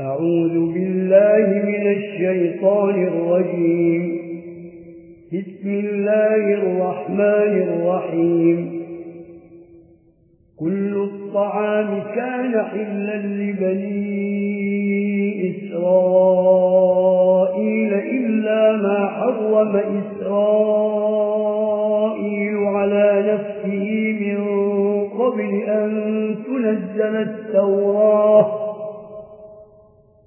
أعوذ بالله من الشيطان الرجيم. بسم الله الرحمن الرحيم. كل الطعام كان حلا لبني إسرائيل إلا ما حرم إسرائيل على نفسه من قبل أن تنزل التوراة.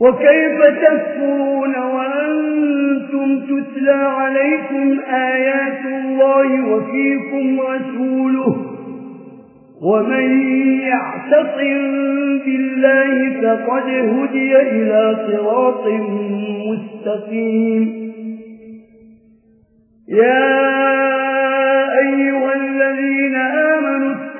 وكيف تكفرون وأنتم تتلى عليكم آيات الله وفيكم رسوله ومن يعتقل بالله فقد هدي إلى صراط مستقيم يا أيها الذين آمنوا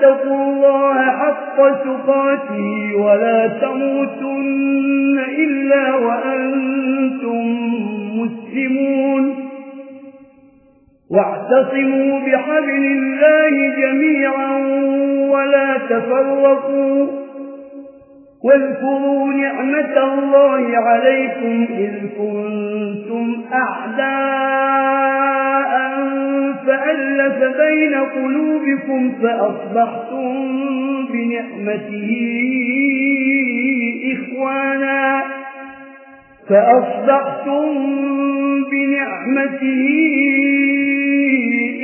واتقوا الله حق تقاته ولا تموتن إلا وأنتم مسلمون. واعتصموا بحبل الله جميعا ولا تفرقوا. واذكروا نعمة الله عليكم إذ كنتم أعداد وألف بين قلوبكم فأصبحتم بنعمته إخوانا. فأصبحتم بنعمته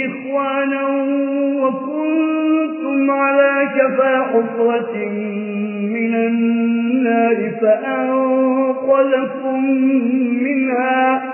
إخوانا وكنتم على كفا حفرة من النار فأنقلكم منها.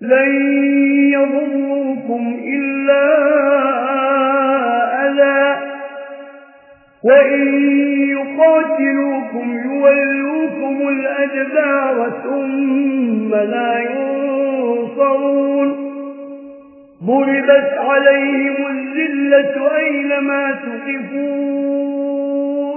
لن يضركم إلا أذى. وإن يقاتلوكم يولوكم الأجبار ثم لا ينصرون. ضربت عليهم الزلة أينما تقفون.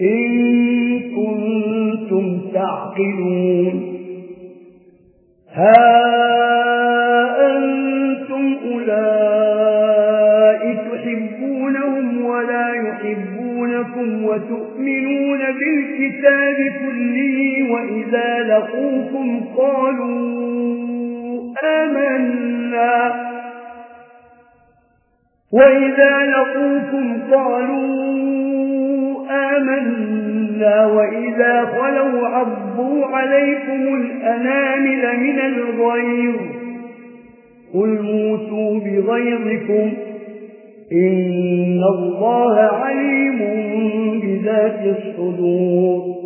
إن كنتم تعقلون. ها أنتم أولئك تحبونهم ولا يحبونكم وتؤمنون بالكتاب كله وإذا لقوكم قالوا آمنا. وإذا لقوكم قالوا آمنا وإذا خلوا عبوا عليكم الأنامل من الغير قل موتوا بغيركم إن الله عليم بذات الصدور.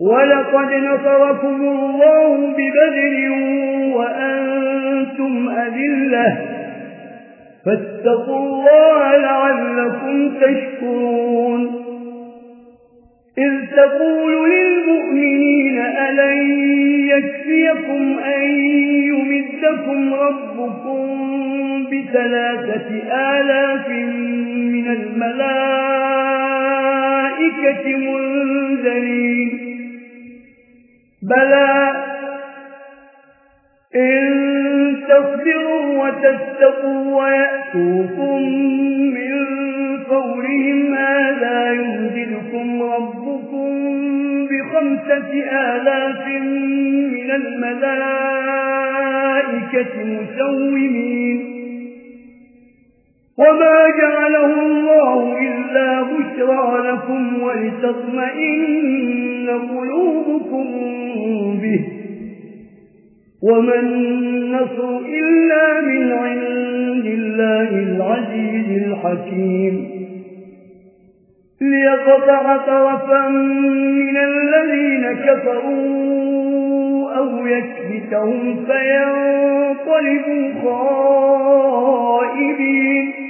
وَلَقَدْ نَصَرَكُمُ اللَّهُ بِبَدْرٍ وَأَنْتُمْ أَذِلَّةٌ فَاتَّقُوا اللَّهَ لَعَلَّكُمْ تَشْكُرُونَ إِذْ تَقُولُ لِلْمُؤْمِنِينَ أَلَنْ يَكْفِيَكُمْ أَنْ يُمِدَّكُمْ رَبُّكُمْ بِثَلَاثَةِ آلَافٍ مِنَ الْمَلَائِكَةِ منذرين بلى إن تصبروا وتتقوا ويأتوكم من فورهم هذا يهدلكم ربكم بخمسة آلاف من الملائكة مسومين. وما جعلهم الله إلا بشرى لكم ولتطمئن قلوبكم به وما النصر إلا من عند الله العزيز الحكيم ليقطع طرفا من الذين كفروا أو يكبتهم فينطلبوا خائبين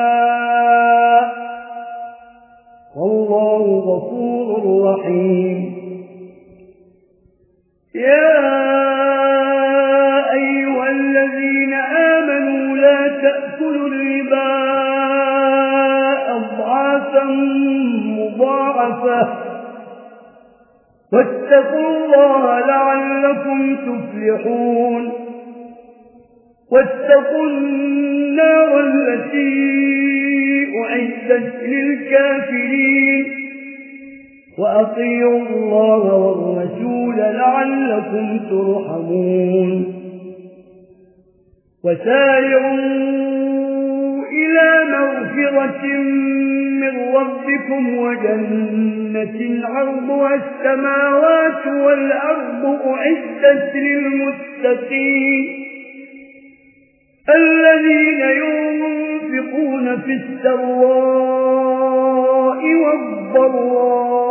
غفور رحيم. يا أيها الذين آمنوا لا تأكلوا الربا أضعافا مضاعفة. واتقوا الله لعلكم تفلحون. واتقوا النار التي أعزت للكافرين. وأطيعوا الله والرسول لعلكم ترحمون. وسارعوا إلى مغفرة من ربكم وجنة العرض والسماوات والأرض أعدت للمتقين. الذين ينفقون في السراء والضراء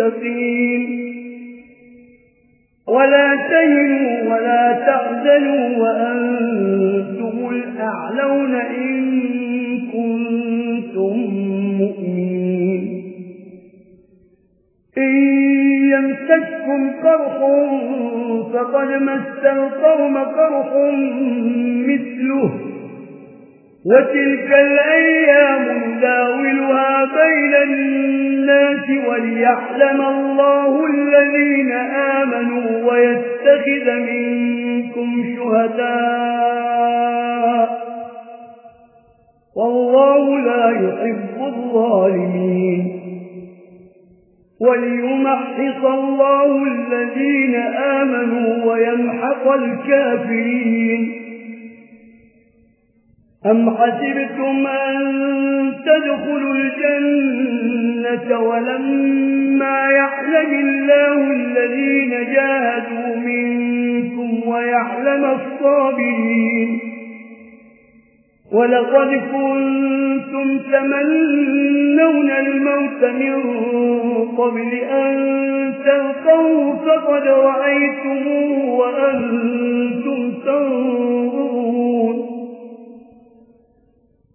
المتقين. ولا تهنوا ولا تعزلوا وأنتم الأعلون إن كنتم مؤمنين. إن يمسككم قرح فقد مس القوم قرح مثله. وتلك الأيام داولها بين الناس وليحلم الله الذين آمنوا ويتخذ منكم شهداء. والله لا يحب الظالمين. وليمحص الله الذين آمنوا ويمحق الكافرين. أم حسبتم أن تدخلوا الجنة ولما يحلم الله الذين جاهدوا منكم ويحلم الصابرين ولقد كنتم تمنون الموت من قبل أن تلقوا فقد رأيتموه وأنتم تنظرون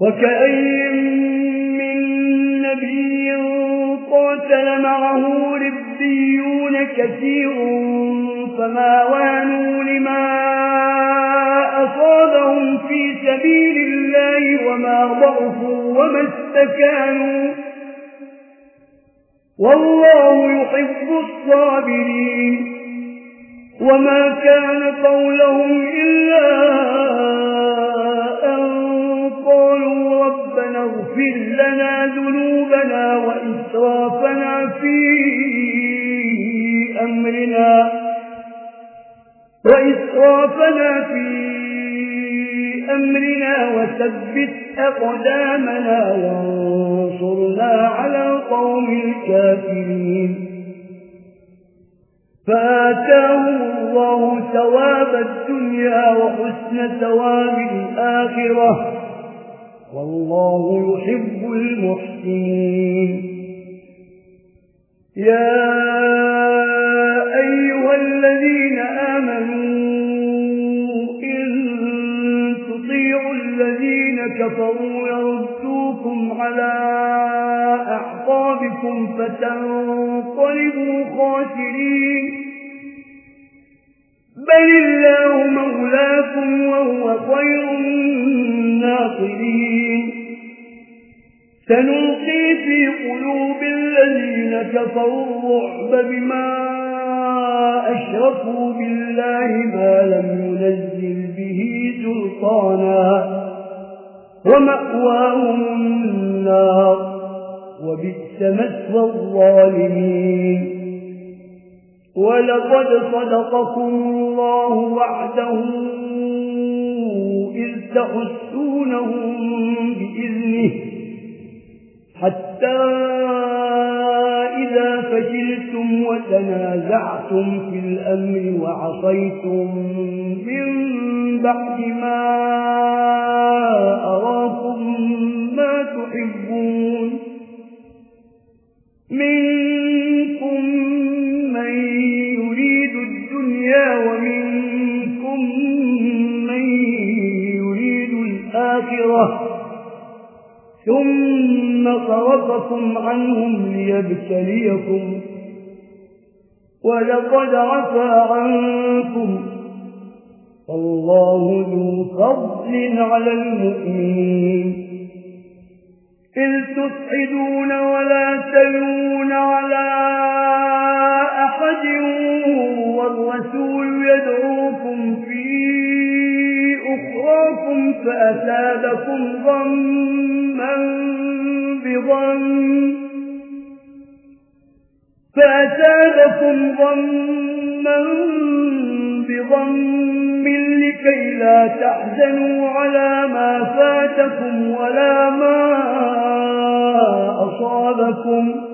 وكأين من نبي قاتل معه ربيون كثير فما وانوا لما أصابهم في سبيل الله وما ضعفوا وما استكانوا والله يحب الصابرين وما كان قولهم إلا واغفر لنا ذنوبنا وإسرافنا في أمرنا وإسرافنا في أمرنا وثبت أقدامنا وانصرنا على قوم الكافرين. فآتاهم الله ثواب الدنيا وحسن ثواب الآخرة. والله يحب المحسنين. يا أيها الذين آمنوا إن تطيعوا الذين كفروا يردوكم على أحقابكم فتنقلبوا خاسرين. بل الله مولاكم وهو خير الناصرين. سنلقي في قلوب الذين كفروا الرعب بما أشرفوا بالله ما لم ينزل به سلطانا. ومأواهم النار. وبالسمس والظالمين ولقد صدقكم الله وعده إذ تحسونهم بإذنه حتى إذا فجلتم وتنازعتم في الأمر وعصيتم من بعد ما أراكم ما تحبون من ومنكم من يريد الآخرة ثم صرفكم عنهم ليبتليكم ولقد عفى عنكم فالله ذو فضل على المؤمنين إذ تسعدون ولا تلون على عقد والرسول يدعوكم في أخراكم فأسابكم ظما بظن فأسابكم ضما بضم لكي لا تحزنوا على ما فاتكم ولا ما أصابكم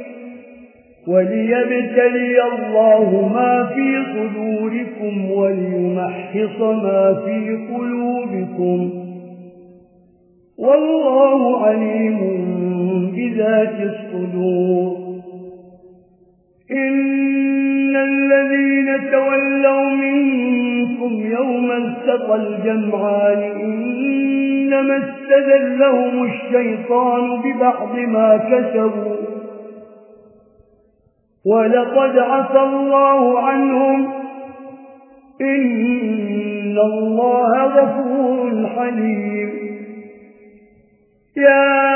وليبتلي الله ما في صدوركم وليمحص ما في قلوبكم. والله عليم بذات الصدور. إن الذين تولوا منكم يوم التقى الجمعان إنما استذلهم الشيطان ببعض ما كسبوا. ولقد عفى الله عنهم إن الله غفور حليم. يا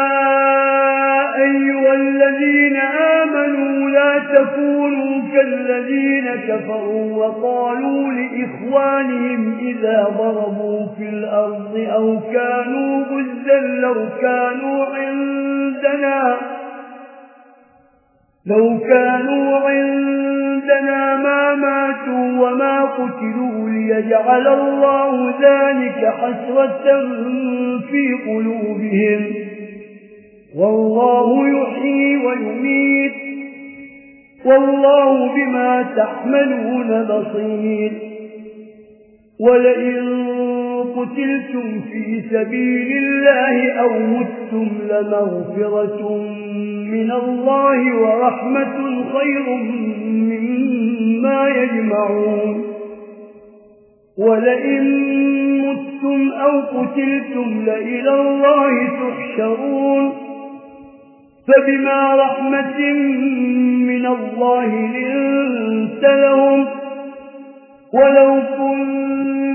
أيها الذين آمنوا لا تكونوا كالذين كفروا وقالوا لإخوانهم إذا ضربوا في الأرض أو كانوا بزا لو كانوا عندنا لو كانوا عندنا ما ماتوا وما قتلوا ليجعل الله ذلك حسرة في قلوبهم. والله يحيي ويميت. والله بما تحملون بصير. ولئن قتلتم في سبيل الله أو متتم لمغفرة من الله ورحمة خير مما يجمعون. ولئن متتم أو قتلتم لإلى الله تحشرون. فبما رحمة من الله لنت لهم ولو كنت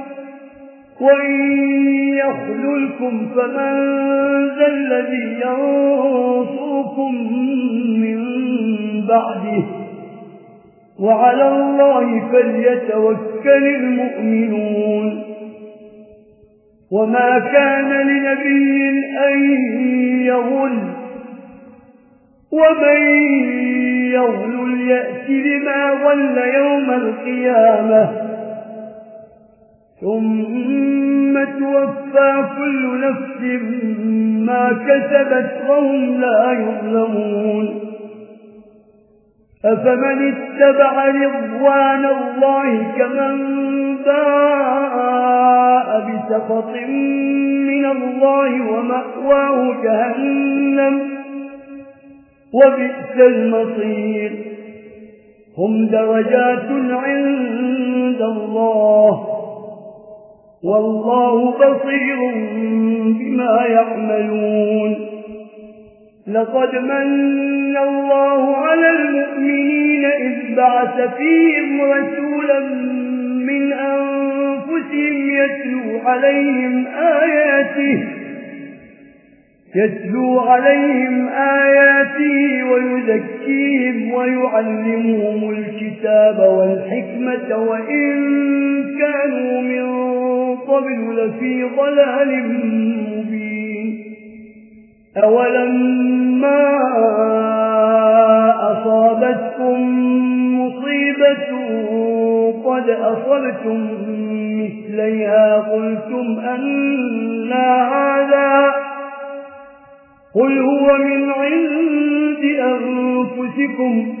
وإن يخذلكم فمن ذا الذي ينصركم من بعده وعلى الله فليتوكل المؤمنون وما كان لنبي أن يغل ومن يغل يأتي لما غل يوم القيامة ثم توفى كل نفس ما كسبت وهم لا يظلمون أفمن اتبع رضوان الله كمن باء بسقط من الله ومأواه جهنم وبئس المصير هم درجات عند الله والله بصير بما يعملون. لقد من الله على المؤمنين إذ بعث فيهم رسولا من أنفسهم يتلو عليهم آياته يتلو عليهم آياته ويذكيهم ويعلمهم الكتاب والحكمة وإن كانوا من قبل لفي ضلال مبين. أولما أصابتكم مصيبة قد أصبتم مثليها قلتم أن هذا. قل هو من عند أنفسكم.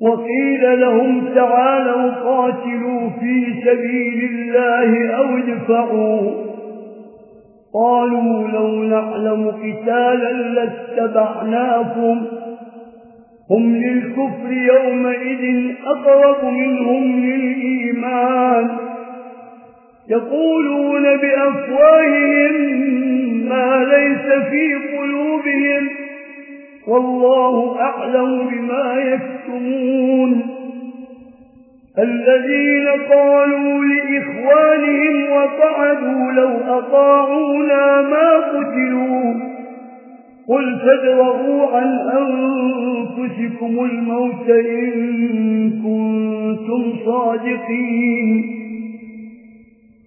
وقيل لهم تعالوا قاتلوا في سبيل الله أو ادفعوا. قالوا لو نعلم قتالا لاتبعناكم. هم للكفر يومئذ أقرب منهم للإيمان. يقولون بأفواههم ما ليس في قلوبهم والله أعلم بما يكتمون. الذين قالوا لإخوانهم وقعدوا لو أطاعونا ما قتلوا. قل فادرغوا عن أنفسكم الموت إن كنتم صادقين.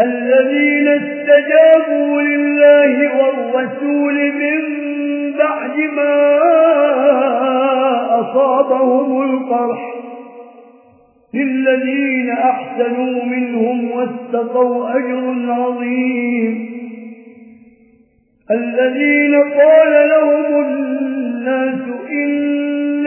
الذين استجابوا لله والرسول من بعد ما أصابهم القرح للذين أحسنوا منهم واستقوا أجر عظيم الذين قال لهم الناس إن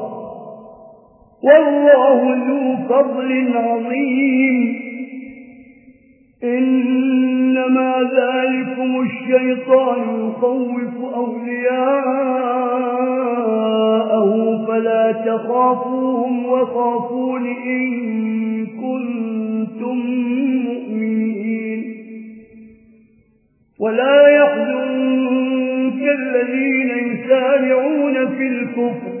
والله ذو فضل عظيم. إنما ذلكم الشيطان يخوف أولياءه فلا تخافوهم وخافون إن كنتم مؤمنين. ولا يحزنك الذين يسارعون في الكفر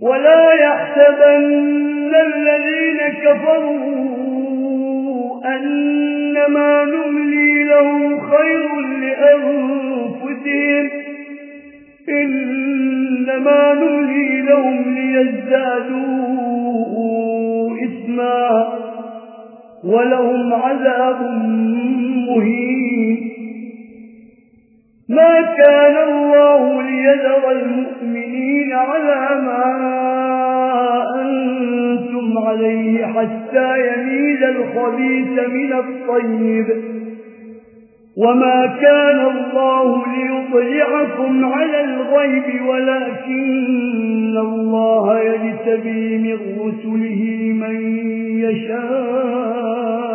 ولا يحسبن الذين كفروا أنما نملي لهم خير لأنفسهم إنما نملي لهم ليزدادوا إثما ولهم عذاب مهين. ما كان الله ليذر المؤمن الدين على ما أنتم عليه حتى يميل الخبيث من الطيب وما كان الله ليطلعكم على الغيب ولكن الله يجتبي من رسله من يشاء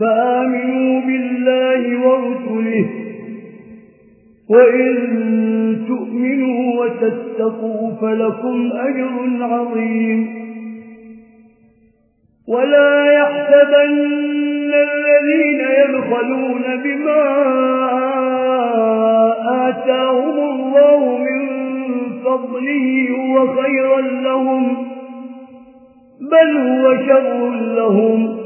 فآمنوا بالله ورسله وإن تؤمنوا وتتقوا فلكم أجر عظيم ولا يحسبن الذين يبخلون بما آتاهم الله من فضله وخيرا لهم بل هو شر لهم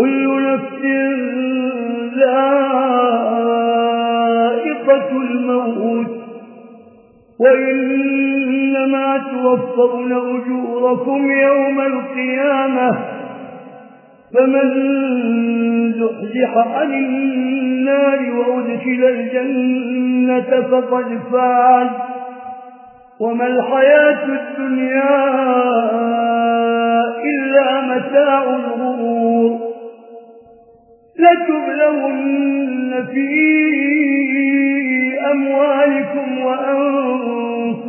كل نفس ذائقة الموت. وإنما توفون أجوركم يوم القيامة. فمن زحزح عن النار وأدخل الجنة فقد فعل وما الحياة الدنيا إلا متاع الغرور. لتبلغن في أموالكم وأنفسكم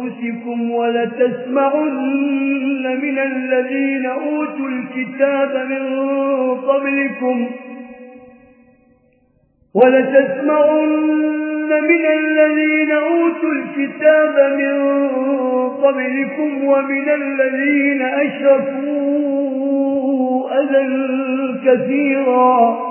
ولتسمعن من الذين أوتوا الكتاب من قبلكم ولتسمعن من الذين أوتوا الكتاب من قبلكم ومن الذين أشرفوا أذى كثيرا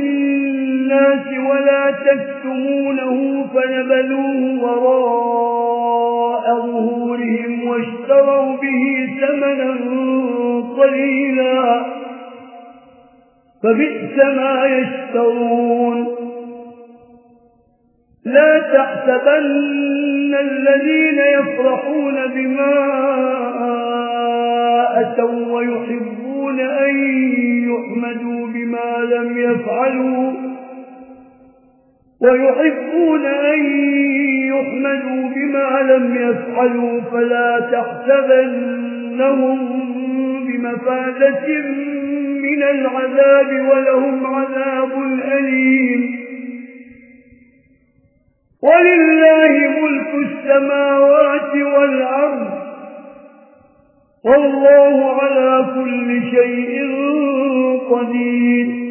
الناس ولا تكتمونه فنبلوه وراء ظهورهم واشتروا به ثمنا قليلا فبئس ما يشترون. لا تحسبن الذين يفرحون بما أتوا ويحبون أن يحمدوا بما لم يفعلوا. ويحبون أن يحمدوا بما لم يفعلوا فلا تحسبنهم بمفادة من العذاب ولهم عذاب أليم. ولله ملك السماوات والأرض. والله على كل شيء قدير.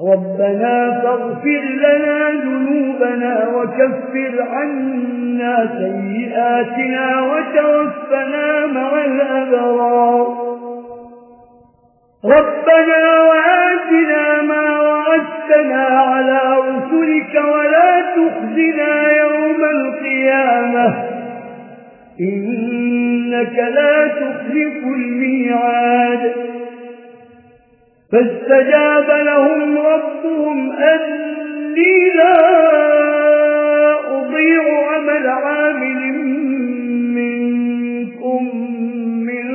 ربنا فاغفر لنا ذنوبنا وكفر عنا سيئاتنا وتوفنا مع الأبرار. ربنا وآتنا ما وعدتنا على رسلك ولا تخزنا يوم القيامة. إنك لا تخلف الميعاد. فاستجاب لهم ربهم أني لا أضيع عمل عامل منكم من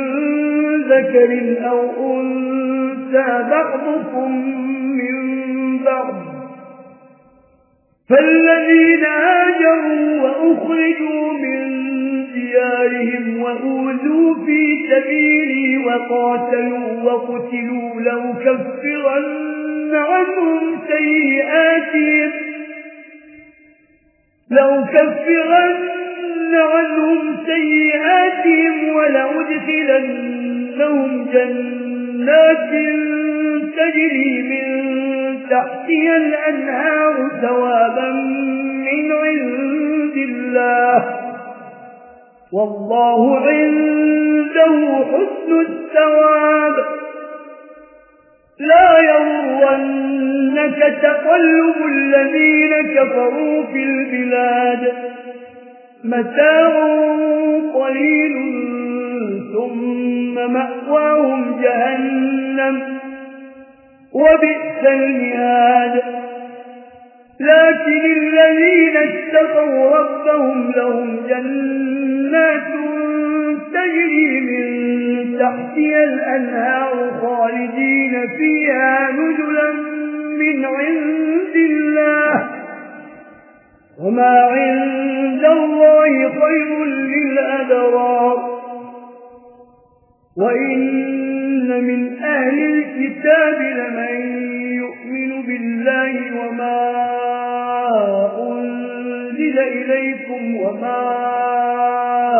ذكر أو أنسى بعضكم من بعض. فالذين آجروا وأخرجوا من ديارهم وأوذوا في سبيلي وقاتلوا وقتلوا لو كفرن عنهم سيئاتهم لو كفرن عنهم سيئاتهم ولأدخلنهم جنات تجري من تحتها الأنهار ثوابا من عند الله والله عنده حسن الثواب. لا يرونك تقلب الذين كفروا في البلاد. متاع قليل ثم مأواهم جهنم. وبئس المهاد. لكن الذين اتقوا ربهم لهم جنة تجري من تحتها الأنهار خالدين فيها نجلا من عند الله وما عند الله خير للأبرار. وإن من أهل الكتاب لمن يؤمن بالله وما أنزل إليكم وما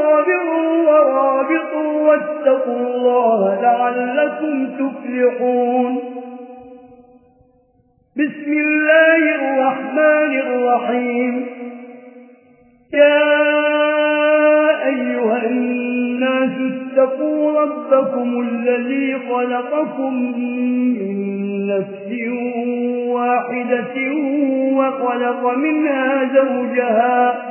صابروا ورابطوا واتقوا الله لعلكم تفلحون. بسم الله الرحمن الرحيم. يا أيها الناس اتقوا ربكم الذي خلقكم من نفس واحدة وخلق منها زوجها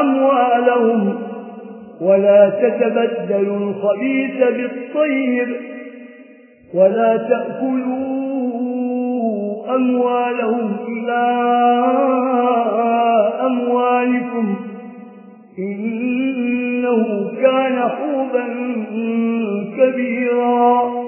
أموالهم ولا تتبدلوا الخبيث بالطير ولا تأكلوا أموالهم إلى أموالكم إنه كان حوبا كبيرا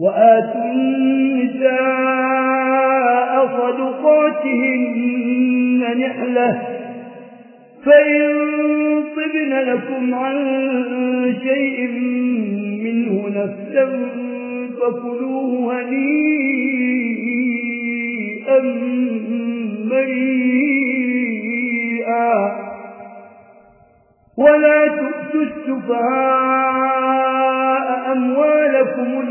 وآتوا النساء صدقاتهن نحلة فإن طبن لكم عن شيء منه نفسا فكلوه هنيئا مريئا ولا تؤتوا السفهاء أموالكم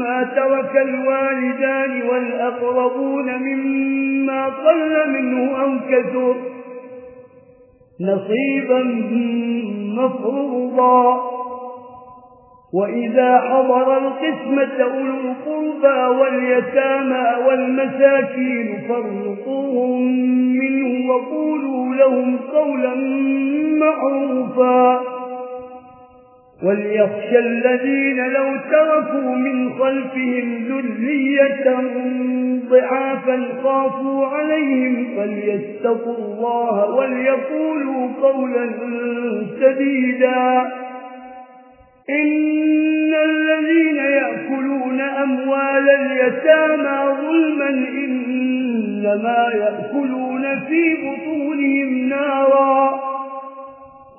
مما ترك الوالدان والأقربون مما قل منه أو كثر نصيبا مفروضا. وإذا حضر القسمة أولو القربى واليتامى والمساكين فارقوهم منه وقولوا لهم قولا معروفا. وليخشى الذين لو تركوا من خلفهم ذلية ضعافا خافوا عليهم فليستقوا الله وليقولوا قولا سديدا. إن الذين يأكلون أموالا يتاما ظلما إنما يأكلون في بطونهم نارا.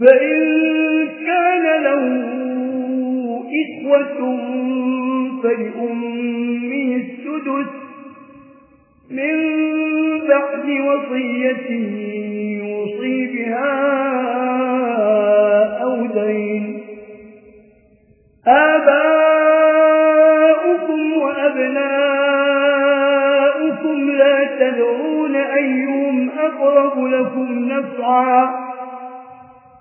فإن كان له إخوة فلأمه السدس من بعد وصية يوصي بها أودين آباؤكم وأبناؤكم لا تدعون أيهم أقرب لكم نفعا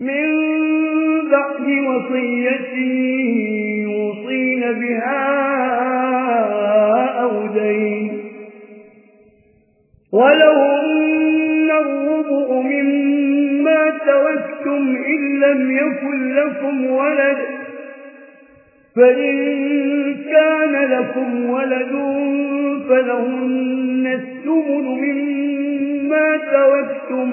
من بعد وصية يوصين بها أودين ولو ولهن الربع مما توجتم إن لم يكن لكم ولد. فإن كان لكم ولد فلهن السمن مما تركتم.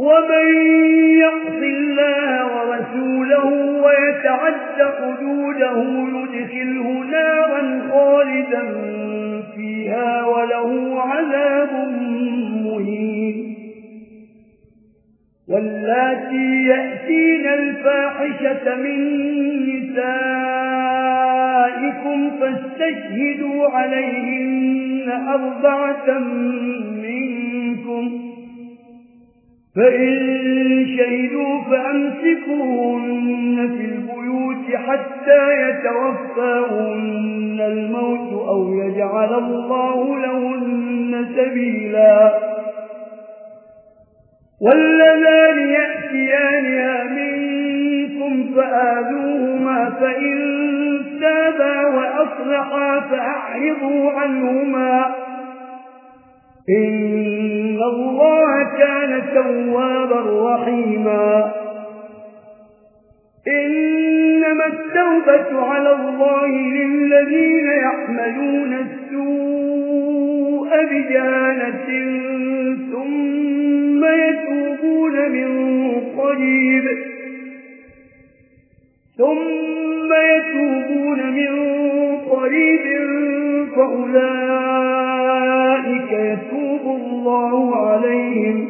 ومن يقص الله ورسوله ويتعد حدوده يدخله نارا خالدا فيها وله عذاب مهين. والتي يأتين الفاحشة من نسائكم فاستشهدوا عليهن أربعة منكم فإن شهدوا فأمسكوهن في البيوت حتى يتوفاهن الموت أو يجعل الله لهن سبيلا والذان يأتيانها منكم فآذوهما فإن تابا وأصلحا فأعرضوا عنهما إن إن الله كان توابا رحيما إنما التوبة على الله للذين يحملون السوء بجانة ثم يتوبون من قريب ثم يتوبون من قريب فأولئك الله عليهم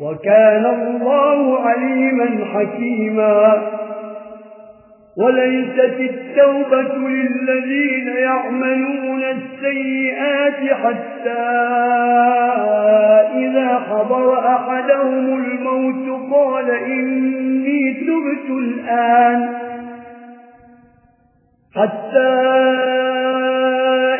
وكان الله عليما حكيما. وليست التوبة للذين يعملون السيئات حتى إذا حضر أحدهم الموت قال إني تبت الآن. حتى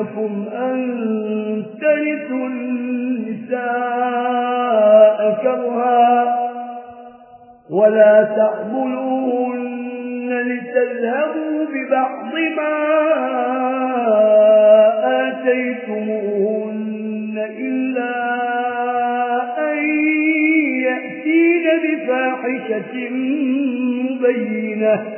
لكم أن ترثوا النساء كرها ولا تعبلوهن لتذهبوا ببعض ما آتيتموهن إلا أن يأتين بفاحشة مبينة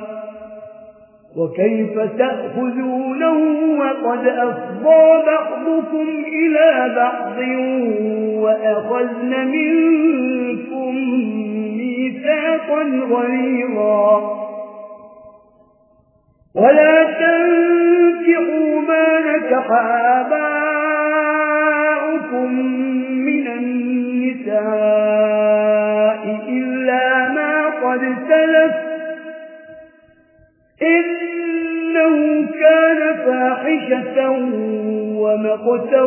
وكيف تأخذونه وقد أفضى بعضكم إلى بعض وأخذن منكم ميثاقا غريرا ولا تنفعوا ما نكح آباؤكم من النساء إلا ما قد سلفت إنه كان فاحشة ومقتا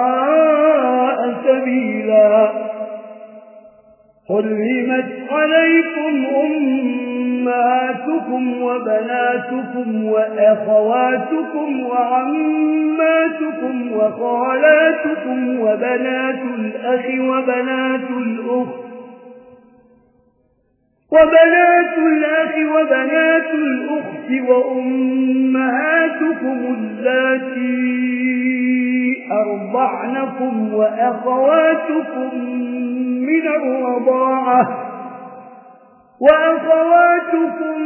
وساء سبيلا. حرمت عليكم أماتكم وبناتكم وأخواتكم وعماتكم وخالاتكم وبنات الأخ وبنات الأخت وبنات الأخ وبنات الأخت وأمهاتكم التي أرضعنكم وأخواتكم من الرضاعة وأخواتكم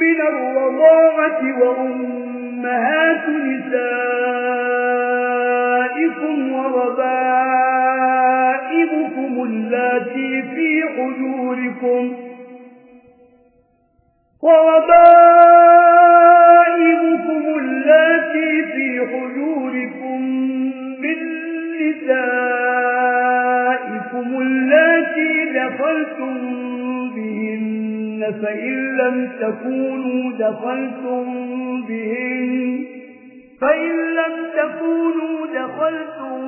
من الرضاعة وأمهات نسائكم وربائكم اللاتي في حجوركم وربائبكم اللاتي في حجوركم من نسائكم اللاتي دخلتم بهن فإن لم تكونوا دخلتم بهن فإن لم تكونوا دخلتم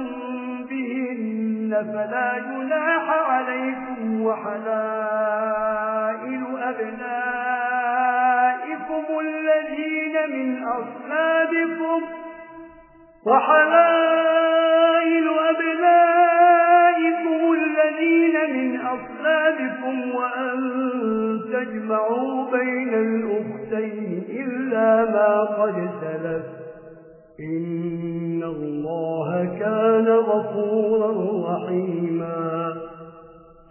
بهن فلا جناح عليكم وحلائل أبنائكم الذين من أصلابكم وحلائل أبنائكم الذين من أصلابكم وأن تجمعوا بين الأختين إلا ما قد سلفت إن الله كان غفورا رحيما.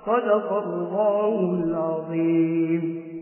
خلق الله العظيم.